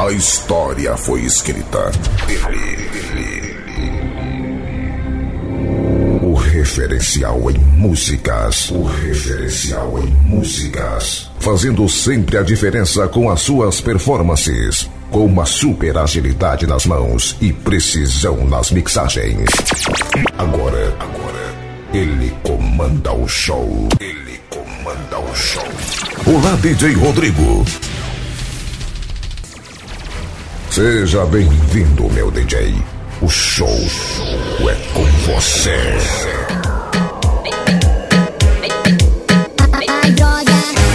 A história foi escrita. O referencial em músicas. O referencial em músicas. Fazendo sempre a diferença com as suas performances. Com uma super agilidade nas mãos e precisão nas mixagens. Agora, agora, ele comanda o show. Ele comanda o show. Olá, DJ Rodrigo. Seja bem-vindo, meu DJ. O show é com você.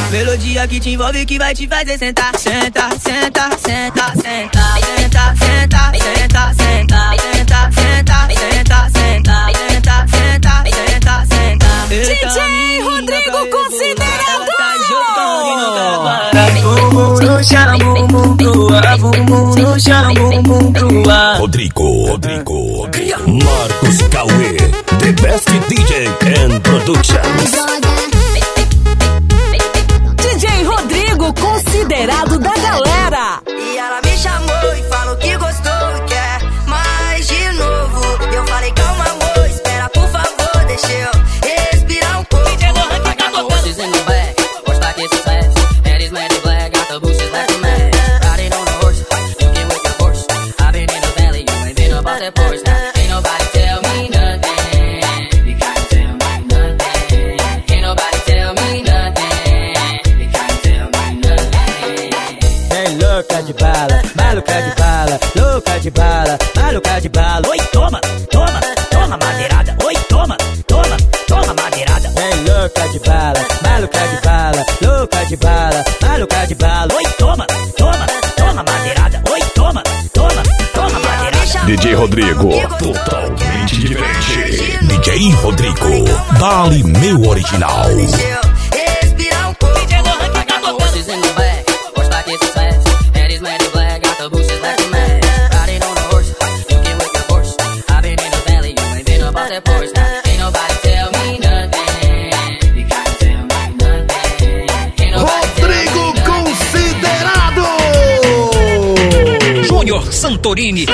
Melodia que te envolve que vai te fazer sentar, senta, senta, senta, senta, senta, senta, senta, senta, senta, senta, senta, senta, senta, senta, senta, senta. DJ chão, bumbum pro ar, bumbum no chão, bumbum pro. Rodrigo, Rodrigo, Marcos Cauê, the best DJ and productions. Rodrigo, totalmente diferente. DJ Rodrigo, dali meu original. Rodrigo considerado! Júnior Santorini.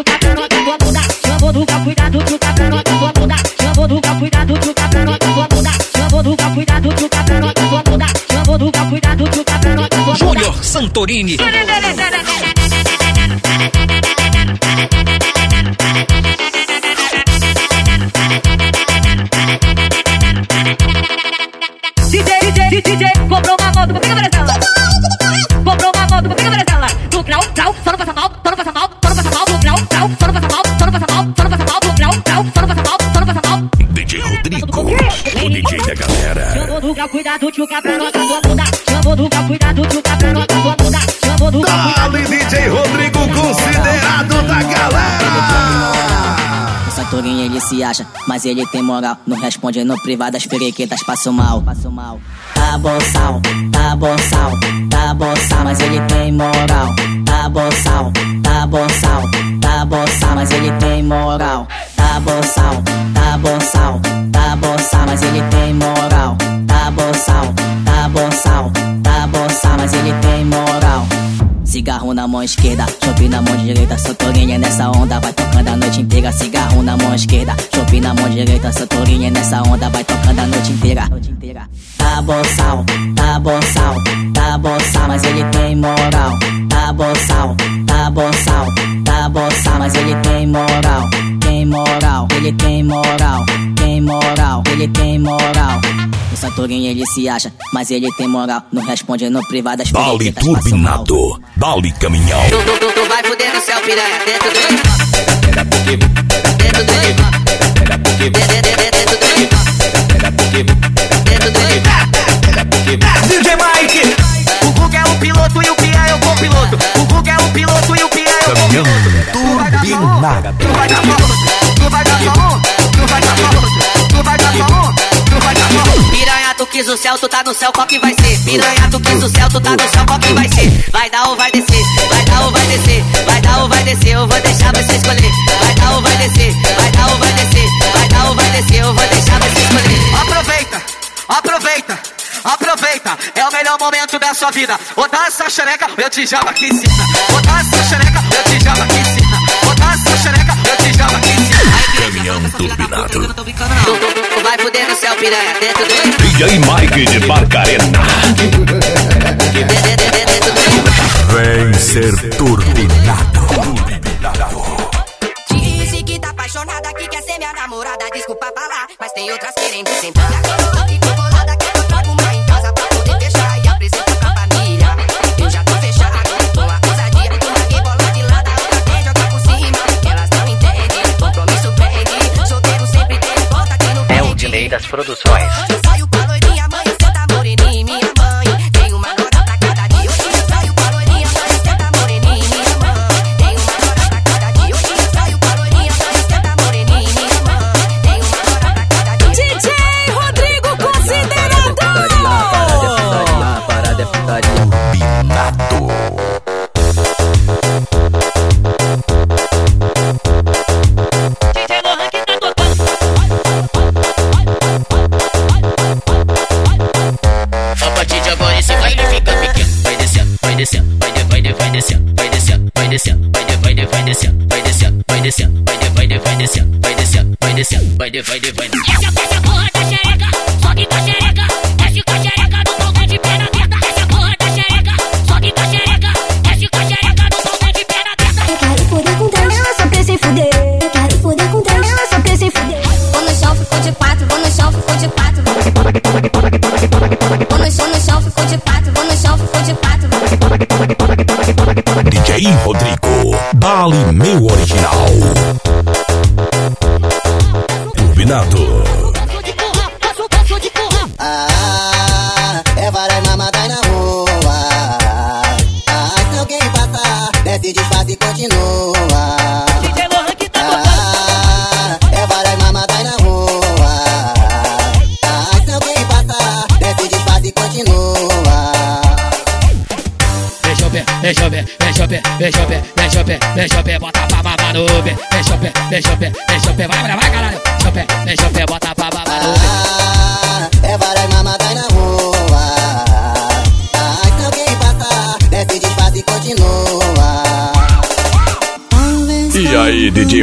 Tchuca, pra nós, tua bunda. Chamou do gal, cuidado, tchuca, pra nós, tua bunda. Chamou do gal, cuidado, tchuca, pra nós, tua bunda. Chamou do gal, cuidado, tchuca, pra nós, tua bunda. Chamou do cuidado, tchuca, pra nós, tua bunda. Júnior Santorini. Cuidado, tchuca pra nós, tua bunda. Chamou cuidado, tchuca pra nós, tua bunda. Chamou do grau, cuidado. Dali DJ Rodrigo Considerado da galera! O Santorini ele se acha, mas ele tem moral. Não responde no privado, as periquetas passam mal. Passam mal. Tá boçal, tá boçal, tá boçal, mas ele tem moral. Tá boçal, tá boçal, tá boçal, mas ele tem moral. Tá boçal, tá boçal, tá boçal, mas ele tem moral. Boçal, tá boçal, mas ele tem moral. Cigarro na mão esquerda, chope na mão direita, Santorinha nessa onda, vai tocando a noite inteira. Cigarro na mão esquerda, chope na mão direita, Santorinha nessa onda, vai tocando a noite inteira. Tá boçal, tá boçal, tá boçal, mas ele tem moral. Tá boçal, Porém ele se acha, mas ele tem moral. Não responde no privado as Dali tá turbinado, dali caminhão. Tu, tu, tu, tu vai fuder no céu, piranha. Dentro do Dentro do Dentro do Dentro do DJ Mike! O Guga é o piloto e o Pia é o copiloto. O Guga é o piloto e o Pia é o copiloto. Turbinado. Tu vai dar pra tu vai dar pra tu vai dar pra tu vai dar pra quis o céu, tu tá no céu, qual que vai ser? Piranha, tu quis o céu, tu tá no céu, qual que vai ser? Vai dar ou vai descer, vai dar ou vai descer, vai dar ou vai descer, eu vou deixar você escolher. Vai dar ou vai descer, vai dar ou vai descer, vai dar ou vai descer, eu vou deixar você escolher. Aproveita, aproveita aproveita, é o melhor momento da sua vida. Ou dá essa xereca, eu te java aqui em cima. Ou essa xereca, eu te java aqui em cima. Ou essa xereca, eu te java aqui em cima. Caminhão turbinado. Vai fuder no céu, piranha, dentro do. DJ Mike de Barcarena. Vem ser turbinado. Disse que tá apaixonada, que quer ser minha namorada. Desculpa falar, mas tem outras querendo sentar. Produções. divide, divide.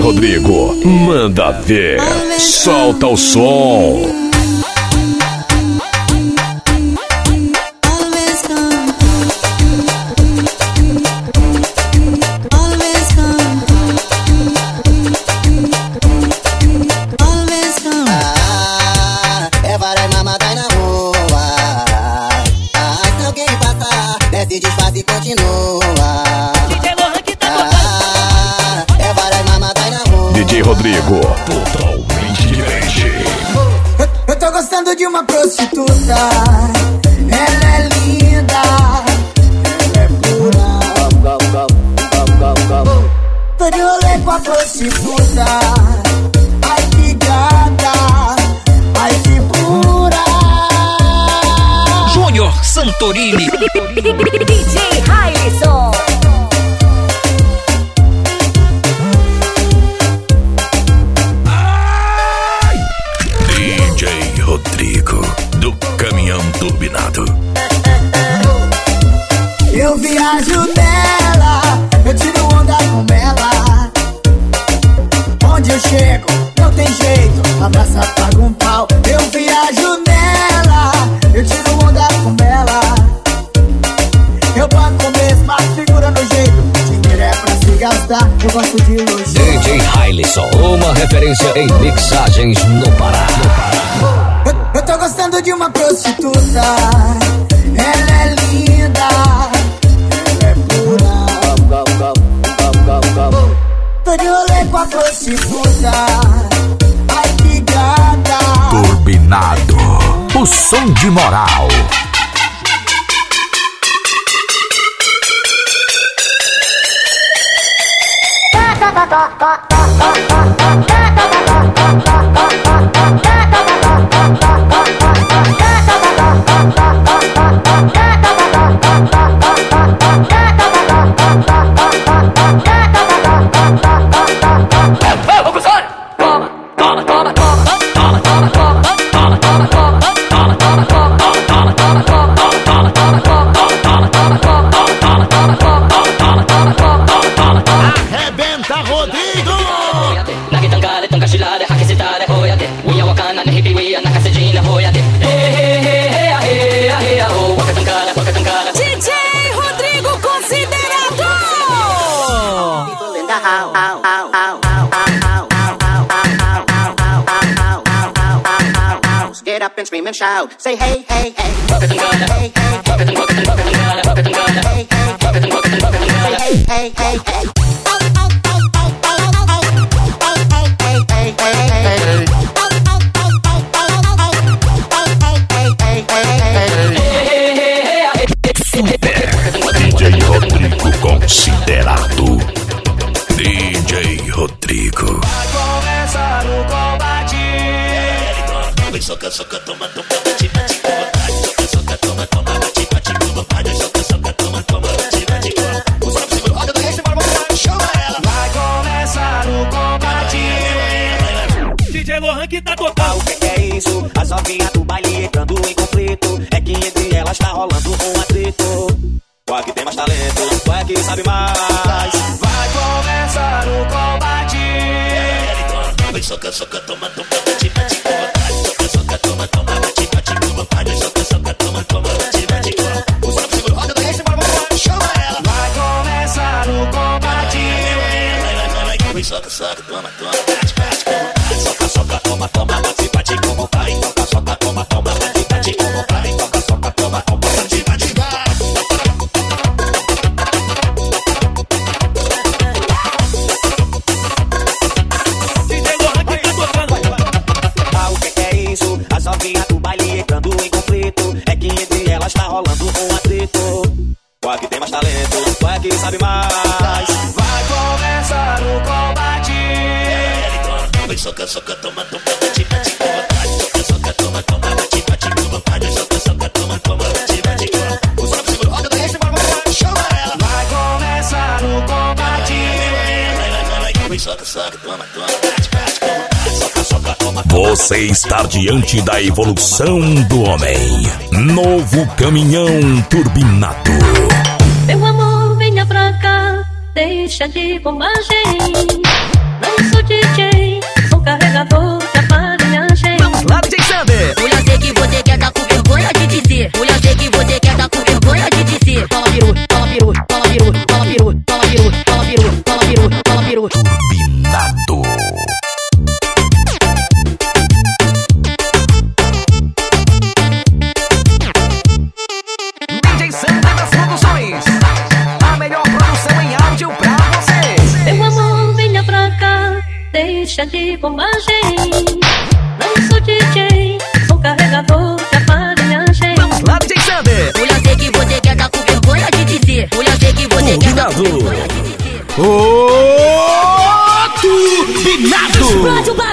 Rodrigo, manda ver. Solta o som. de uma prostituta. Ela é linda, ela é pura. Tô de rolê com a prostituta. Ai, que gata. Turbinado, o som de moral. child. Say hey, hey, hey. soca, soca, toma, toma. rolando um atrito. Qual que tem mais talento? Qual é que sabe mais? Vai começar o combate. É, ele toma, soca, soca, toma, toma, toma, Você está diante da evolução do homem. Novo caminhão turbinado. Meu amor, venha pra cá, deixa de bobagem. deixa de bobagem. Não sou DJ, sou carregador de aparelhagem. Vamos lá, DJ Sander! Olha, sei que você quer dar com vergonha de dizer. Olha, sei que você tá Combinado. quer dar com vergonha de dizer. Combinado!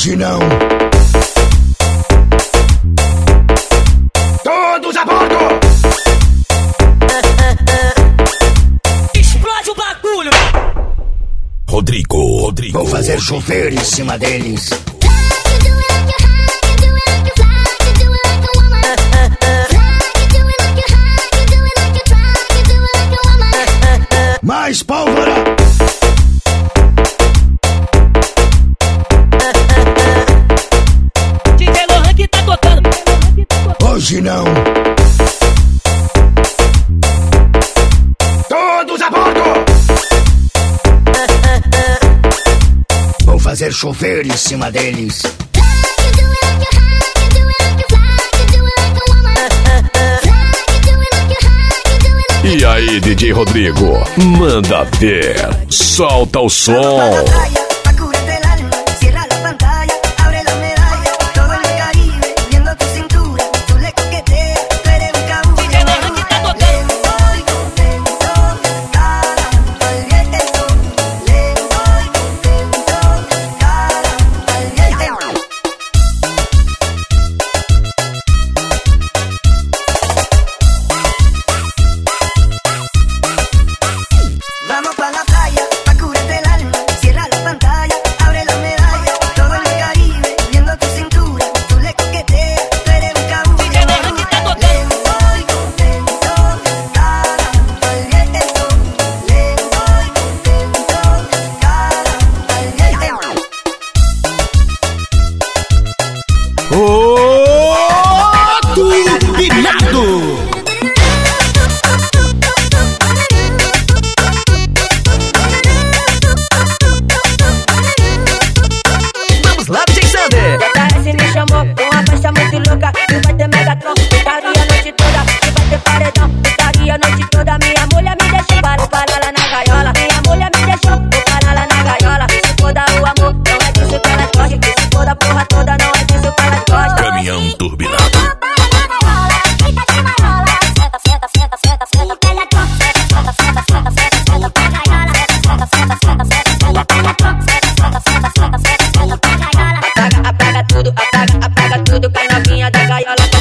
Hoje não. Todos a bordo! Explode o bagulho. Rodrigo, Rodrigo. Vou fazer chover em cima deles. Hoje não. Todos a bordo! Vou fazer chover em cima deles. E aí, DJ Rodrigo? Manda ver. Solta o som.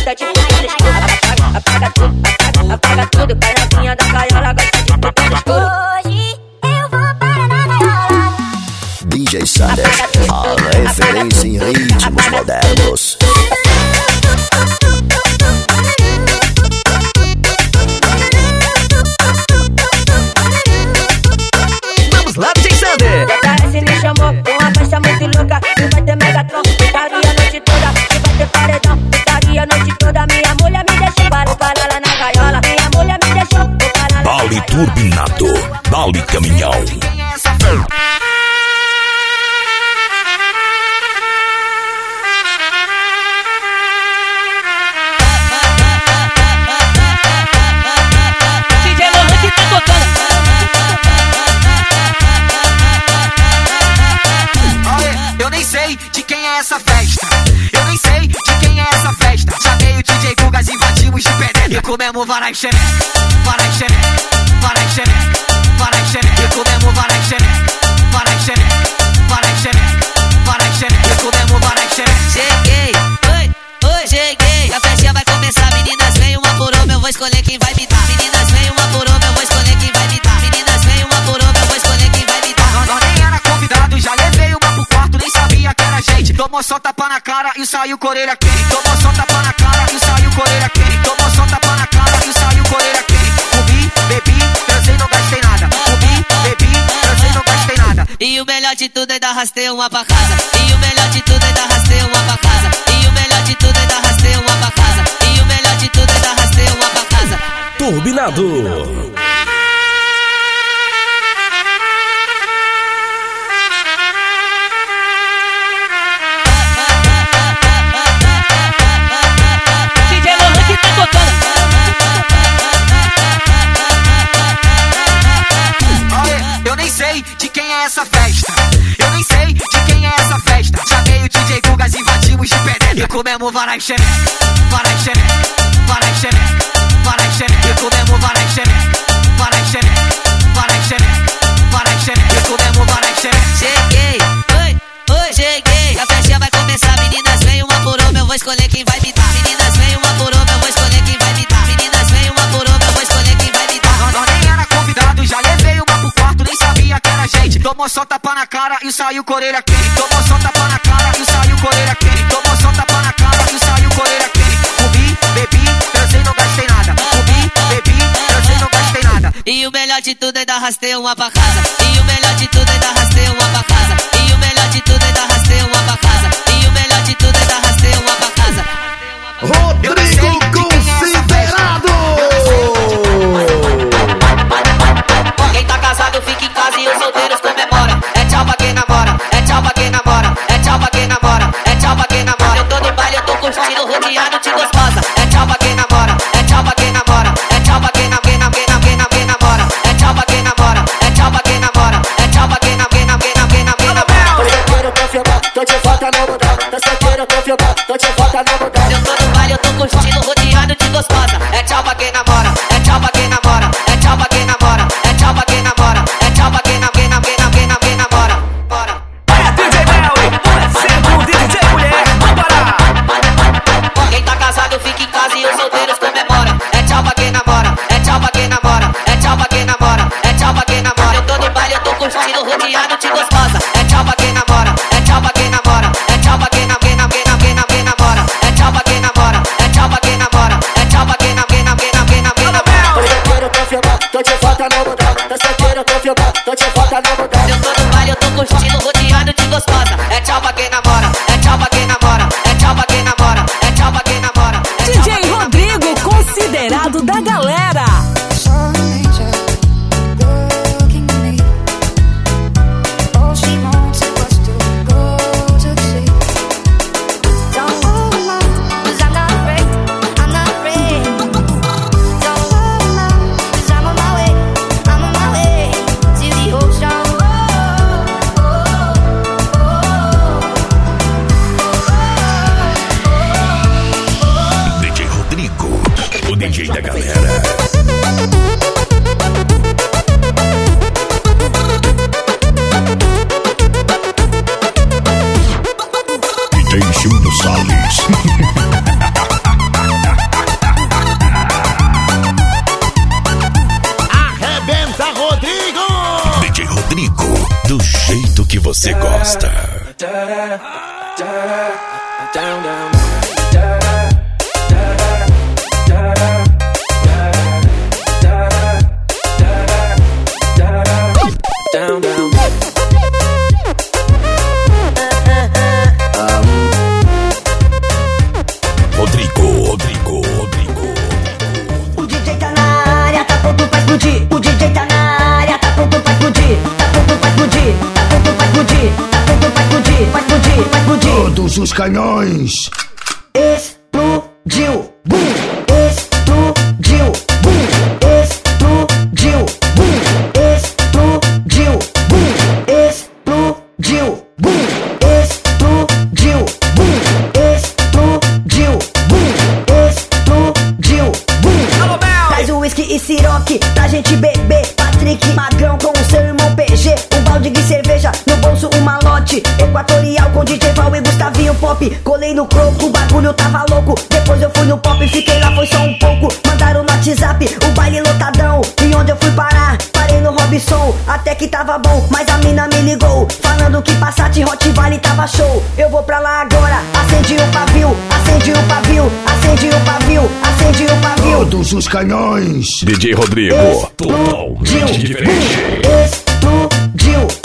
Gosta de tudo escuro Apaga, apaga tudo, apaga, apaga tudo Com a novinha da gaiola gosta de tudo escuro Hoje eu vou para na gaiola DJ Sander, a referência em ritmos modernos. Turbinado. Dali caminhão. Tá Eu nem sei de quem é essa festa. Eu nem sei de quem é essa festa. Chamei o DJ Gugas, invadimos de penetra. E comemos varai xereca, varai xereca, varai xereca, varai xereca. E comemos varai xereca, varai xereca, varai xereca, varai xereca. E comemos varai xereca. Cheguei, oi, oi, cheguei. A festinha vai começar, meninas, vem uma por uma, eu vou escolher quem vai me dar. Meninas, vem uma por uma, eu vou escolher quem vai sabia que era gente. Tomou só tapa na cara e saiu com a orelha quente. Tomou só tapa na cara e saiu com a orelha quente. Tomou só tapa na cara e saiu com a orelha quente. Comi, bebi, transei, não gastei nada. Comi, bebi, transei, não gastei nada. E o melhor de tudo ainda arrastei uma pra casa. E o melhor de tudo ainda arrastei uma pra casa. E o melhor de tudo ainda arrastei uma pra casa. E o melhor de tudo ainda arrastei uma pra casa. Turbinado. comemos varai xereca, varai xereca, varai xereca, varai xereca. E comemos varai xereca, varai xereca, varai xereca, varai xereca. E comemos varai xereca. Cheguei, oi, oi, cheguei. A festa vai começar, meninas, vem uma por uma, eu vou escolher quem vai me dar. tomou só tapa na cara e saiu Coreira quente. Tomou só tapa na cara e saiu Coreira quente. Tomou só tapa na cara e saiu orelha quente. Comi, bebi, transei, não gastei nada. Comi, bebi, transei, não gastei nada. E o melhor de tudo é dar rasteio uma pra casa. E o melhor de que você gosta. Down, down. nossos canhões. WhatsApp, o baile lotadão. E onde eu fui parar? Parei no Robson, até que tava bom, mas a mina me ligou. Falando que Passat Hot Vale tava show. Eu vou pra lá agora, acendi o pavio, acendi o pavio, acendi o pavio, acendi o pavio. Todos os canhões. DJ Rodrigo, totalmente diferente. Explodiu.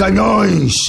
canões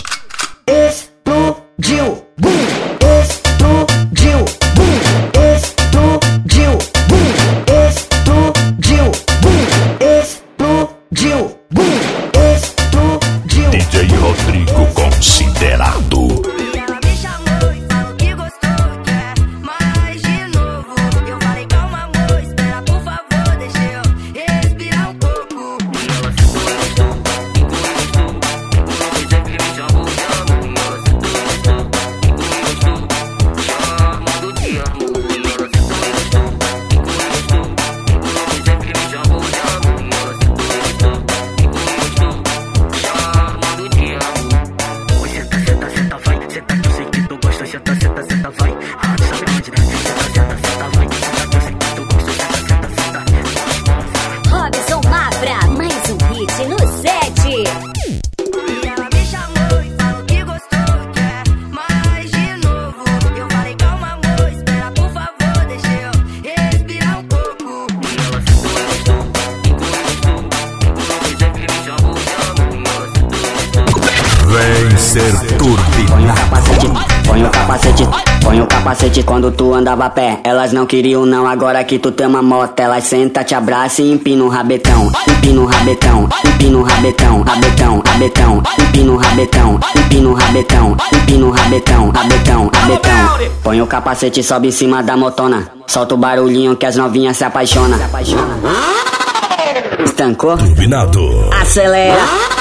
quando tu andava a pé. Elas não queriam não, agora que tu tem uma moto. Elas senta, te abraça e empina o rabetão. Empina o rabetão, empina o rabetão, rabetão, rabetão, empina o rabetão, empina o rabetão, empina o rabetão, rabetão, rabetão. Põe o capacete, sobe em cima da motona. Solta o barulhinho que as novinhas se apaixona. Estancou? Turbinado. Acelera.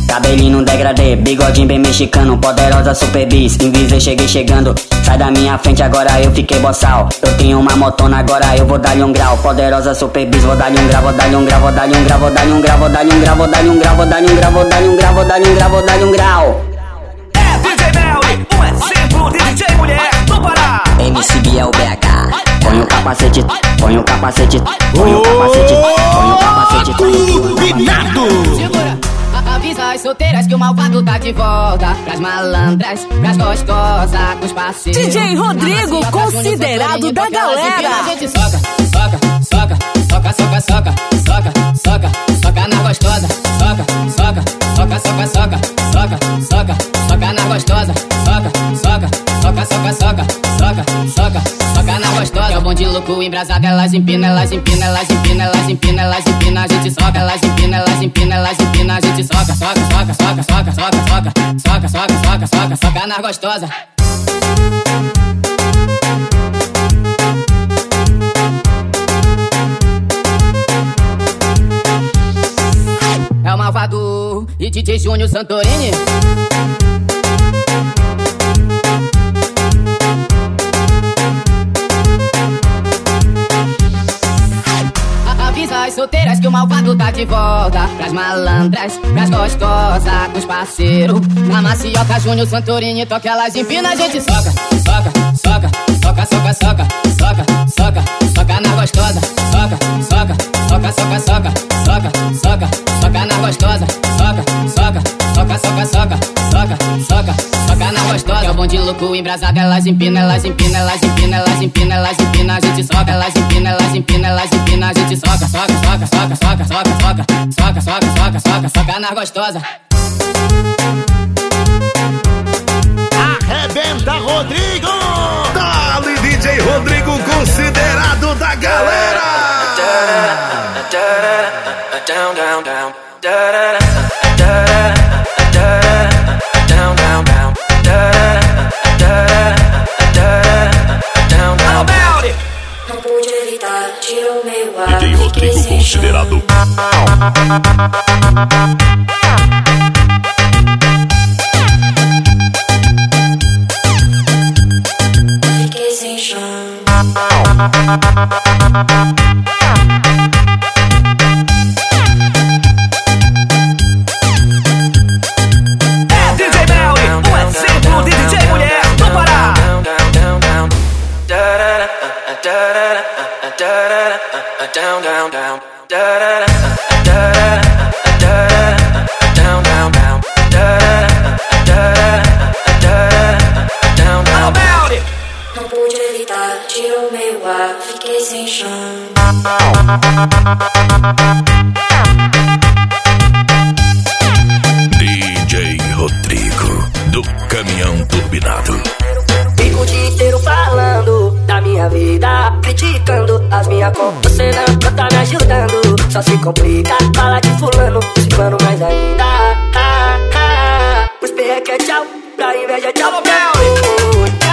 Cabelinho degradê, bigodinho bem mexicano Poderosa super bis, invisível cheguei chegando Sai da minha frente agora eu fiquei boçal Eu tenho uma motona agora eu vou dar-lhe um grau Poderosa super bis, vou dar-lhe um grau, vou dar-lhe um grau Vou dar-lhe um grau, vou dar-lhe um grau, vou dar-lhe um grau Vou dar-lhe um grau, vou dar-lhe um grau, vou dar-lhe um grau Vou dar-lhe um grau, vou dar-lhe um grau É DJ Mel, um exemplo de DJ mulher do Pará MC Biel BH Põe o capacete, põe o capacete, põe o capacete, põe o capacete, põe o capacete. Tudo Avisa as solteiras que o malvado tá de volta. Pras malandras, pras gostosas, com os parceiros. DJ Rodrigo, considerado da galera. A gente soca, soca, soca, soca, soca, soca, soca, soca, soca na gostosa. Soca, soca, soca, soca, soca, soca, soca, soca na gostosa. Soca, gostosa, o bonde louco embrasada, Elas empina, elas empina, elas empina, elas empina, elas empina, a gente soca. Elas empina, elas empina, elas empina, a gente soca. Soca, soca, soca, soca, soca, soca. Soca, soca, soca, soca, soca na gostosa. É o malvado e DJ Júnior Santorini. Solteiras que o malvado tá de volta. Pras malandras, pras gostosas, os parceiros. Na macioca, Júnior Santorini, toca elas empina, a gente soca, soca, soca, soca, soca, soca, soca, soca, soca na gostosa. Soca, soca, soca, soca, soca, soca, soca, soca na gostosa. Soca, soca, soca, soca, soca, soca, soca, soca na gostosa. É o bonde louco embrasado, elas empina, elas empina, elas empina, elas empina, elas empina, a gente soca, elas empina, elas empina, elas empina, a gente soca, soca, soca, soca, soca, soca, soca, soca, soca, soca, soca, soca na gostosa. Arrebenta Rodrigo! Dali DJ Rodrigo, considerado da galera! Down, down, down. Down. Não pude evitar, tirou meu ar. DJ Rodrigo considerado. Fiquei sem chão. down, down, down, da da da, da da da, Não pude evitar, tirou meu ar, fiquei sem chão. DJ Rodrigo, do Caminhão Turbinado minha vida, criticando as minhas contas. Você não tá me ajudando, só se complica. Fala de fulano, ciclano mais ainda. Ah, ah, os perreque é tchau, pra inveja tchau. Já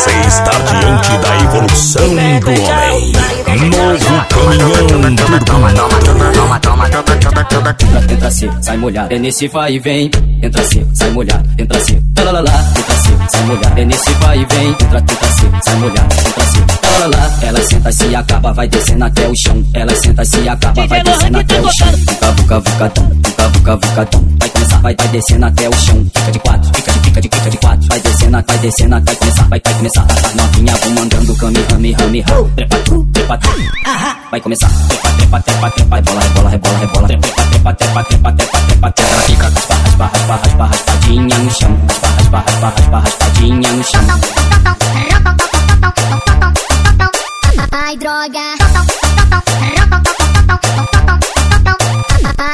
Você está diante da evolução do homem. Novo caminhão Entra, se, sai molhado. É nesse vai e vem. Entra se, sai molhado. Entra se, talalala. Entra se, sai molhado. É nesse vai e vem. Entra, entra se, sai molhado. Entra se, talalala. Ela senta se acaba, vai descendo até o chão. Ela senta se acaba, vai descendo até o chão. Vuca, vuca, vucadão. Vuca, vuca, vucadão. Vai começar, vai, vai descendo até o chão. Fica de quatro, fica de, fica de, fica de quatro. Vai descendo, vai descendo até começar, vai, vai começar. Novinha vou mandando cami, rami, rami, rami. Trepa, trepa, tu. Vai começar. Trepa, trepa, trepa, trepa. Rebola, rebola, rebola, rebola. Trepa, trepa, trepa, trepa, trepa, trepa, trepa. Ela fica com as barras, barras, barras, barras, no chão. Barras, barras, barras, barras, raspadinha no chão.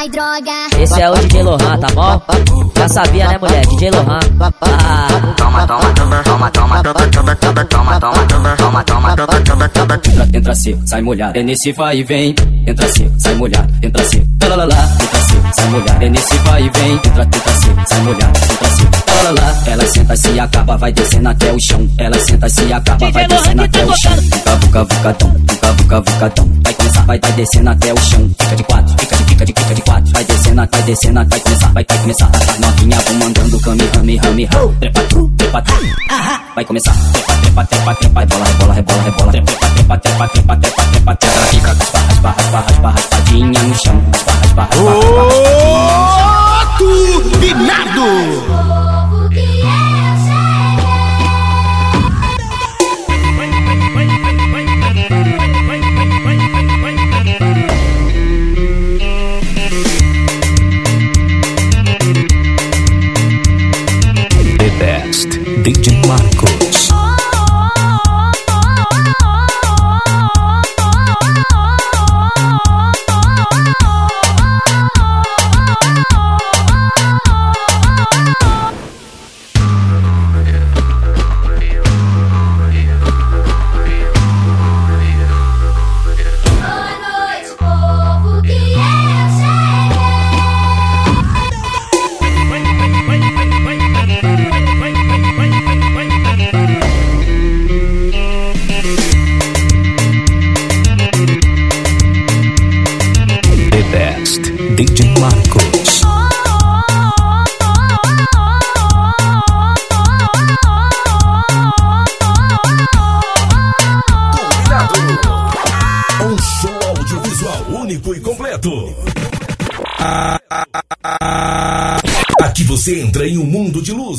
Droga. Esse é o DJ Lohan, tá bom? Já sabia, né, mulher? DJ Lohan. Ah. Toma, toma, toma, toma, toma, toma, toma, toma, toma, toma, toma, toma, toma. Entra, entra se, sai molhado. É nesse vai e vem. Entra se, sai molhado. Entra se, talalala. Entra se, sai molhado. É nesse vai e vem. Entra, entra se, sai molhado. Entra se, talalala. Ela senta se acaba, vai descendo até o chão. Ela senta se acaba, vai descendo até o chão. Vuca, vuca, vucadão. Vuca, vuca, vucadão. Vai começar, vai, vai descendo até o chão. Fica de quatro, fica fica de, fica de quatro. Vai descendo, vai descendo, vai começar, vai, vai começar. A novinha vou mandando cami, rami, rami, rami. Trepa, trepa, tu. Vai começar. Trepa, trepa, trepa, trepa. Rebola, rebola, rebola, rebola. Trepa, trepa, trepa, trepa, trepa, trepa, trepa. Ela fica com as barras, barras, barras, barras, raspadinha no chão. As barras, barras, barras, barras. Turbinado! The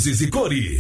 nuances e cores.